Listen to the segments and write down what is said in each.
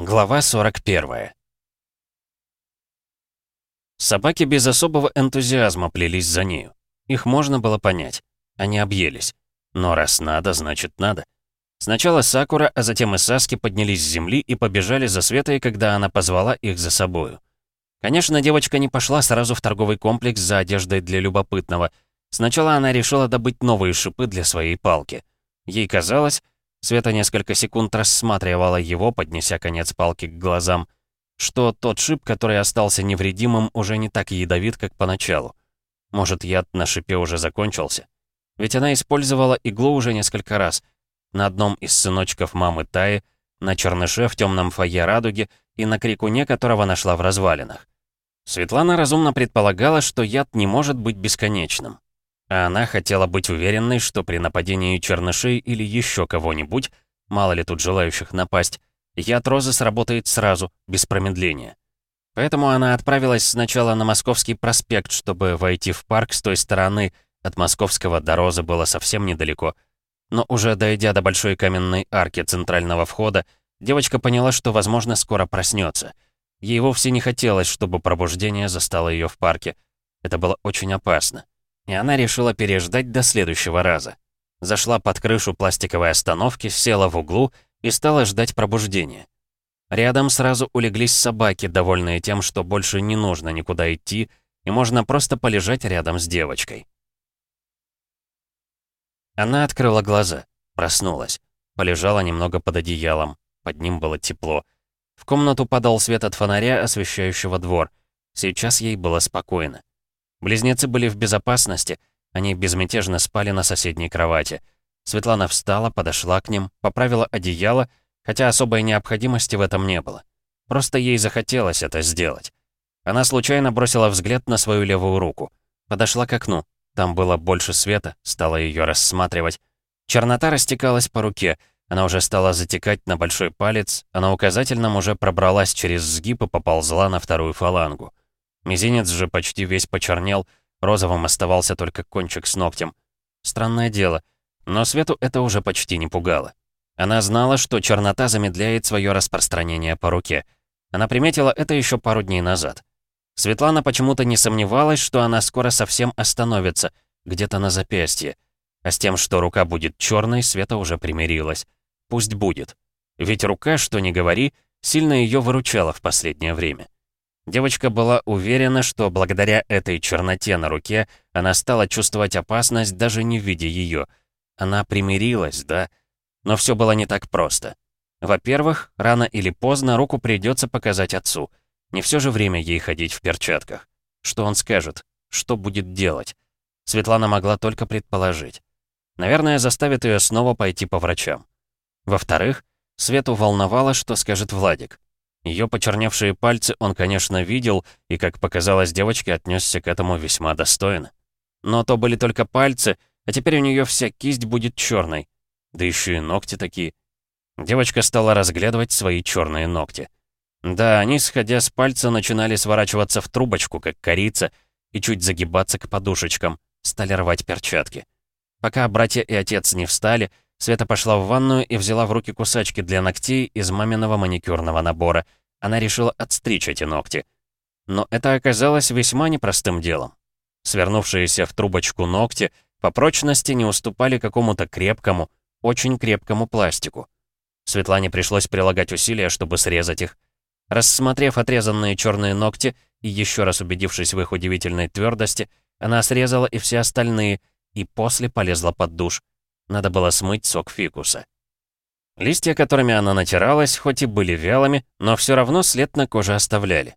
Глава 41 Собаки без особого энтузиазма плелись за нею. Их можно было понять. Они объелись. Но раз надо, значит надо. Сначала Сакура, а затем и Саски поднялись с земли и побежали за Светой, когда она позвала их за собою. Конечно, девочка не пошла сразу в торговый комплекс за одеждой для любопытного. Сначала она решила добыть новые шипы для своей палки. Ей казалось, Света несколько секунд рассматривала его, поднеся конец палки к глазам, что тот шип, который остался невредимым, уже не так ядовит, как поначалу. Может, яд на шипе уже закончился? Ведь она использовала иглу уже несколько раз. На одном из сыночков мамы Таи, на черныше в темном фойе радуги и на крикуне, которого нашла в развалинах. Светлана разумно предполагала, что яд не может быть бесконечным. А она хотела быть уверенной, что при нападении чернышей или еще кого-нибудь, мало ли тут желающих напасть, яд розы сработает сразу, без промедления. Поэтому она отправилась сначала на Московский проспект, чтобы войти в парк с той стороны, от Московского до Розы было совсем недалеко. Но уже дойдя до большой каменной арки центрального входа, девочка поняла, что, возможно, скоро проснется. Ей вовсе не хотелось, чтобы пробуждение застало ее в парке. Это было очень опасно и она решила переждать до следующего раза. Зашла под крышу пластиковой остановки, села в углу и стала ждать пробуждения. Рядом сразу улеглись собаки, довольные тем, что больше не нужно никуда идти, и можно просто полежать рядом с девочкой. Она открыла глаза, проснулась, полежала немного под одеялом, под ним было тепло. В комнату падал свет от фонаря, освещающего двор. Сейчас ей было спокойно. Близнецы были в безопасности, они безмятежно спали на соседней кровати. Светлана встала, подошла к ним, поправила одеяло, хотя особой необходимости в этом не было. Просто ей захотелось это сделать. Она случайно бросила взгляд на свою левую руку. Подошла к окну. Там было больше света, стала ее рассматривать. Чернота растекалась по руке. Она уже стала затекать на большой палец, а на указательном уже пробралась через сгиб и поползла на вторую фалангу. Мизинец же почти весь почернел, розовым оставался только кончик с ногтем. Странное дело, но Свету это уже почти не пугало. Она знала, что чернота замедляет свое распространение по руке. Она приметила это еще пару дней назад. Светлана почему-то не сомневалась, что она скоро совсем остановится, где-то на запястье. А с тем, что рука будет черной, Света уже примирилась. Пусть будет. Ведь рука, что ни говори, сильно ее выручала в последнее время. Девочка была уверена, что благодаря этой черноте на руке она стала чувствовать опасность, даже не видя ее. Она примирилась, да? Но все было не так просто. Во-первых, рано или поздно руку придется показать отцу. Не все же время ей ходить в перчатках. Что он скажет? Что будет делать? Светлана могла только предположить. Наверное, заставит ее снова пойти по врачам. Во-вторых, Свету волновало, что скажет Владик. Ее почерневшие пальцы он, конечно, видел, и, как показалось девочке, отнесся к этому весьма достойно. Но то были только пальцы, а теперь у нее вся кисть будет черной. Да еще и ногти такие. Девочка стала разглядывать свои черные ногти. Да, они, сходя с пальца, начинали сворачиваться в трубочку, как корица, и чуть загибаться к подушечкам, стали рвать перчатки. Пока братья и отец не встали, Света пошла в ванную и взяла в руки кусачки для ногтей из маминого маникюрного набора. Она решила отстричь эти ногти. Но это оказалось весьма непростым делом. Свернувшиеся в трубочку ногти по прочности не уступали какому-то крепкому, очень крепкому пластику. Светлане пришлось прилагать усилия, чтобы срезать их. Рассмотрев отрезанные черные ногти и еще раз убедившись в их удивительной твердости, она срезала и все остальные, и после полезла под душ. Надо было смыть сок фикуса. Листья, которыми она натиралась, хоть и были вялыми, но все равно след на коже оставляли.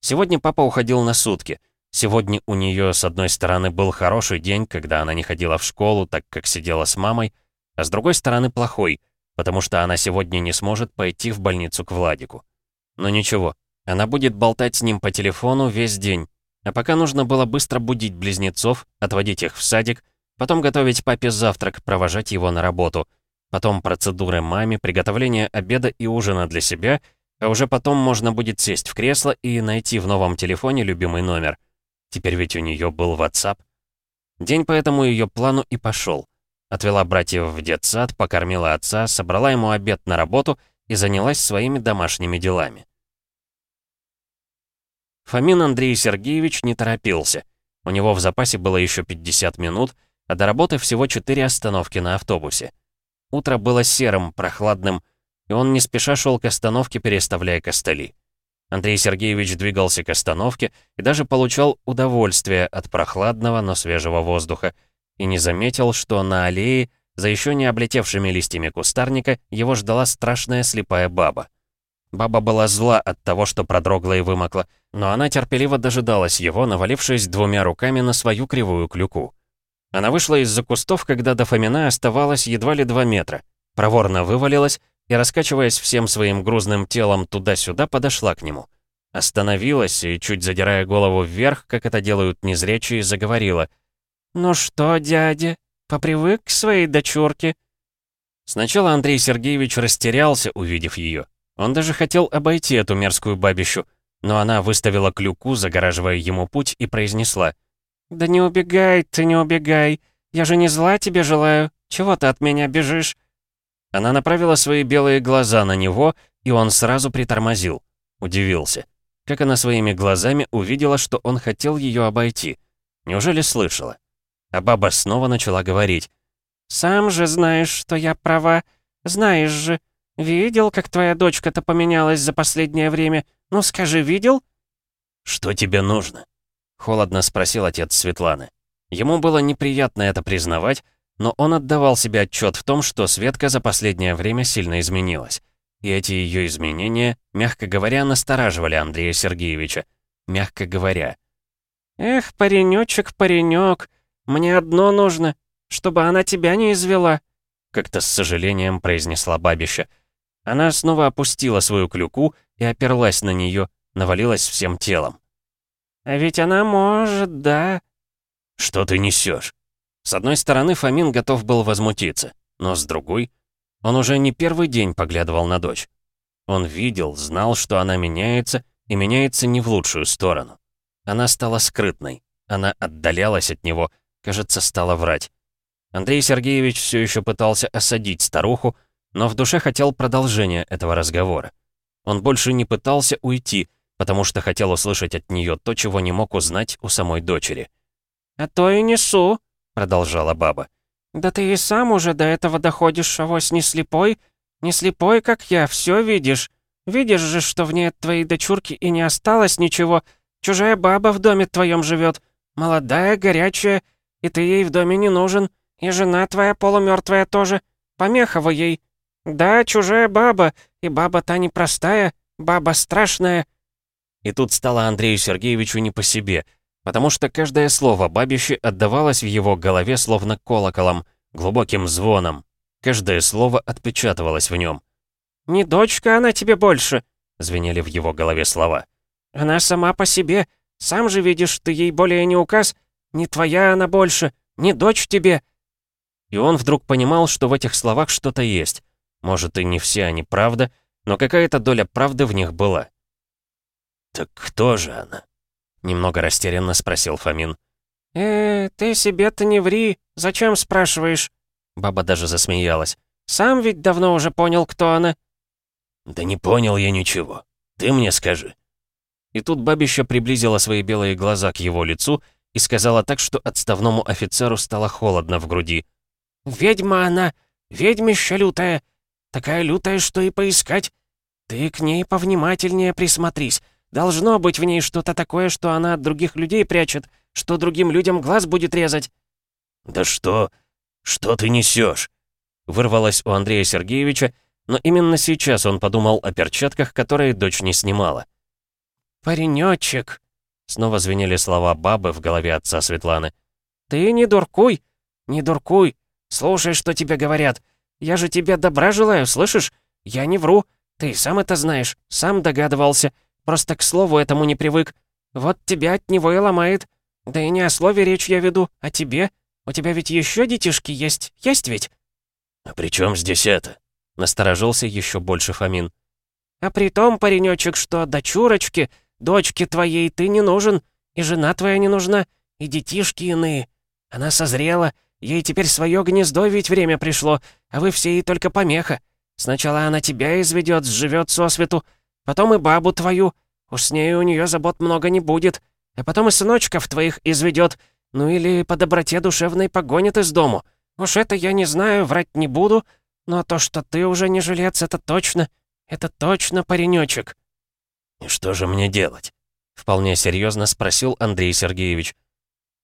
Сегодня папа уходил на сутки. Сегодня у нее, с одной стороны, был хороший день, когда она не ходила в школу, так как сидела с мамой, а с другой стороны, плохой, потому что она сегодня не сможет пойти в больницу к Владику. Но ничего, она будет болтать с ним по телефону весь день. А пока нужно было быстро будить близнецов, отводить их в садик, Потом готовить папе завтрак, провожать его на работу. Потом процедуры маме, приготовление обеда и ужина для себя, а уже потом можно будет сесть в кресло и найти в новом телефоне любимый номер. Теперь ведь у нее был WhatsApp. День по этому ее плану и пошел. Отвела братьев в детсад, покормила отца, собрала ему обед на работу и занялась своими домашними делами. Фомин Андрей Сергеевич не торопился. У него в запасе было еще 50 минут, а до работы всего 4 остановки на автобусе. Утро было серым, прохладным, и он не спеша шел к остановке, переставляя костыли. Андрей Сергеевич двигался к остановке и даже получал удовольствие от прохладного, но свежего воздуха, и не заметил, что на аллее, за еще не облетевшими листьями кустарника, его ждала страшная слепая баба. Баба была зла от того, что продрогла и вымокла, но она терпеливо дожидалась его, навалившись двумя руками на свою кривую клюку. Она вышла из-за кустов, когда до Фомина оставалось едва ли два метра, проворно вывалилась и, раскачиваясь всем своим грузным телом туда-сюда, подошла к нему. Остановилась и, чуть задирая голову вверх, как это делают незрячие, заговорила. «Ну что, дядя, попривык к своей дочурке?» Сначала Андрей Сергеевич растерялся, увидев ее. Он даже хотел обойти эту мерзкую бабищу, но она выставила клюку, загораживая ему путь, и произнесла. «Да не убегай ты, не убегай. Я же не зла тебе желаю. Чего ты от меня бежишь?» Она направила свои белые глаза на него, и он сразу притормозил. Удивился. Как она своими глазами увидела, что он хотел ее обойти. Неужели слышала? А баба снова начала говорить. «Сам же знаешь, что я права. Знаешь же. Видел, как твоя дочка-то поменялась за последнее время? Ну скажи, видел?» «Что тебе нужно?» — холодно спросил отец Светланы. Ему было неприятно это признавать, но он отдавал себе отчет в том, что Светка за последнее время сильно изменилась. И эти ее изменения, мягко говоря, настораживали Андрея Сергеевича. Мягко говоря. «Эх, паренечек, паренек, мне одно нужно, чтобы она тебя не извела», как-то с сожалением произнесла бабища. Она снова опустила свою клюку и оперлась на нее, навалилась всем телом. «А ведь она может, да?» «Что ты несешь? С одной стороны, Фомин готов был возмутиться, но с другой, он уже не первый день поглядывал на дочь. Он видел, знал, что она меняется, и меняется не в лучшую сторону. Она стала скрытной, она отдалялась от него, кажется, стала врать. Андрей Сергеевич все еще пытался осадить старуху, но в душе хотел продолжения этого разговора. Он больше не пытался уйти, потому что хотел услышать от нее то, чего не мог узнать у самой дочери. «А то и несу», — продолжала баба. «Да ты и сам уже до этого доходишь, авось не слепой? Не слепой, как я, все видишь. Видишь же, что в ней от твоей дочурки и не осталось ничего. Чужая баба в доме твоем живет, молодая, горячая, и ты ей в доме не нужен. И жена твоя полумертвая тоже. Помеха вы ей. «Да, чужая баба, и баба та непростая, баба страшная». И тут стало Андрею Сергеевичу не по себе, потому что каждое слово бабищи отдавалось в его голове словно колоколом, глубоким звоном. Каждое слово отпечатывалось в нем. «Не дочка она тебе больше», — звенели в его голове слова. «Она сама по себе. Сам же видишь, ты ей более не указ. Не твоя она больше, не дочь тебе». И он вдруг понимал, что в этих словах что-то есть. Может, и не все они правда, но какая-то доля правды в них была. «Так кто же она?» — немного растерянно спросил Фомин. «Э, ты себе-то не ври. Зачем спрашиваешь?» Баба даже засмеялась. «Сам ведь давно уже понял, кто она». «Да не понял я ничего. Ты мне скажи». И тут бабища приблизила свои белые глаза к его лицу и сказала так, что отставному офицеру стало холодно в груди. «Ведьма она! Ведьмища лютая! Такая лютая, что и поискать. Ты к ней повнимательнее присмотрись. Должно быть в ней что-то такое, что она от других людей прячет, что другим людям глаз будет резать». «Да что? Что ты несешь? Вырвалось у Андрея Сергеевича, но именно сейчас он подумал о перчатках, которые дочь не снимала. «Паренёчек!» — снова звенели слова бабы в голове отца Светланы. «Ты не дуркуй! Не дуркуй! Слушай, что тебе говорят. Я же тебе добра желаю, слышишь? Я не вру. Ты сам это знаешь, сам догадывался. Просто к слову этому не привык. Вот тебя от него и ломает. Да и не о слове речь я веду, а тебе. У тебя ведь еще детишки есть, есть ведь?» «А при чем здесь это?» — насторожился еще больше Фомин. «А при том, паренечек, что дочурочки, дочке твоей ты не нужен, и жена твоя не нужна, и детишки иные. Она созрела, Ей теперь свое гнездо ведь время пришло, а вы все ей только помеха. Сначала она тебя изведет, сживет сосвету, потом и бабу твою. Уж с ней у нее забот много не будет. А потом и сыночков твоих изведет, ну или по доброте душевной погонит из дому. Уж это я не знаю, врать не буду, но то, что ты уже не жилец, это точно. Это точно, паренечек. «И что же мне делать?» — вполне серьезно спросил Андрей Сергеевич.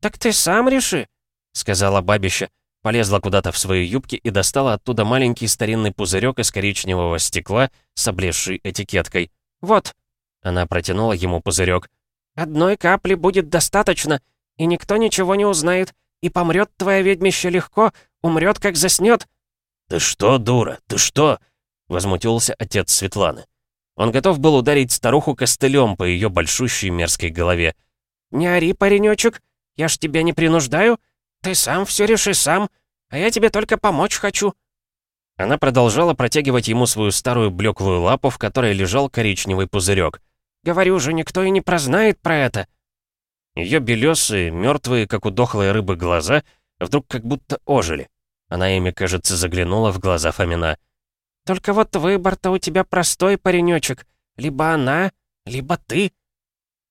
«Так ты сам реши», — сказала бабища, полезла куда-то в свои юбки и достала оттуда маленький старинный пузырек из коричневого стекла с облезшей этикеткой. «Вот», — она протянула ему пузырек. «Одной капли будет достаточно, и никто ничего не узнает, и помрет твоя ведьмище легко, умрет, как заснет. «Ты что, дура, ты что?» — возмутился отец Светланы. Он готов был ударить старуху костылем по ее большущей мерзкой голове. «Не ори, паренечек, я ж тебя не принуждаю. Ты сам все реши сам, а я тебе только помочь хочу». Она продолжала протягивать ему свою старую блеклую лапу, в которой лежал коричневый пузырек. «Говорю же, никто и не прознает про это». Ее белесые, мертвые, как у дохлой рыбы, глаза вдруг как будто ожили. Она ими, кажется, заглянула в глаза Фомина. «Только вот выбор-то у тебя простой, паренечек. Либо она, либо ты».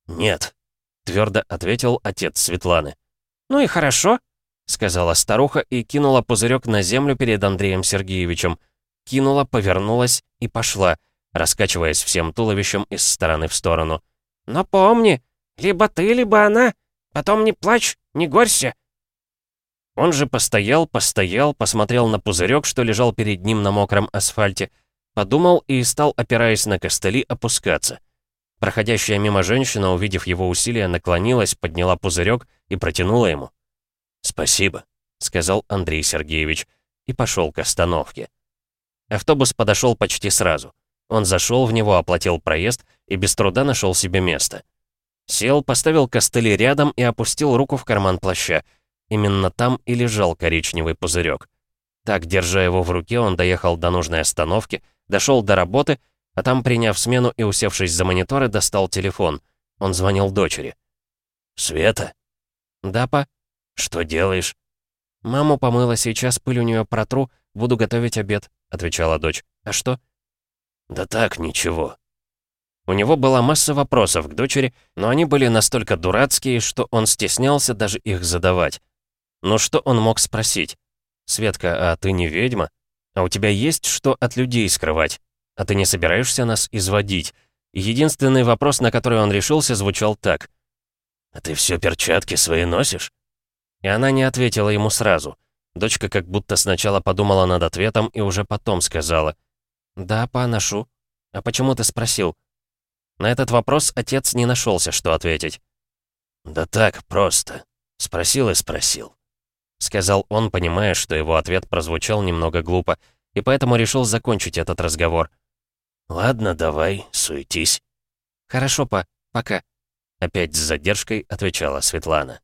«Нет», — твердо ответил отец Светланы. «Ну и хорошо», — сказала старуха и кинула пузырек на землю перед Андреем Сергеевичем. Кинула, повернулась и пошла, раскачиваясь всем туловищем из стороны в сторону. «Но помни, либо ты, либо она. Потом не плачь, не горься». Он же постоял, постоял, посмотрел на пузырек, что лежал перед ним на мокром асфальте, подумал и стал, опираясь на костыли, опускаться. Проходящая мимо женщина, увидев его усилия, наклонилась, подняла пузырек и протянула ему. «Спасибо», — сказал Андрей Сергеевич, и пошел к остановке. Автобус подошел почти сразу. Он зашел в него, оплатил проезд и без труда нашел себе место. Сел, поставил костыли рядом и опустил руку в карман плаща. Именно там и лежал коричневый пузырек. Так, держа его в руке, он доехал до нужной остановки, дошел до работы, а там, приняв смену и усевшись за мониторы, достал телефон. Он звонил дочери. «Света?» «Да, па?» «Что делаешь?» «Маму помыла, сейчас пыль у нее протру, буду готовить обед», — отвечала дочь. «А что?» «Да так, ничего. У него была масса вопросов к дочери, но они были настолько дурацкие, что он стеснялся даже их задавать. Но что он мог спросить? «Светка, а ты не ведьма? А у тебя есть что от людей скрывать? А ты не собираешься нас изводить?» Единственный вопрос, на который он решился, звучал так. «А ты все перчатки свои носишь?» И она не ответила ему сразу. Дочка как будто сначала подумала над ответом и уже потом сказала. «Да, поношу. А почему ты спросил?» На этот вопрос отец не нашелся, что ответить. «Да так, просто. Спросил и спросил», — сказал он, понимая, что его ответ прозвучал немного глупо, и поэтому решил закончить этот разговор. «Ладно, давай, суетись». «Хорошо, па, пока», — опять с задержкой отвечала Светлана.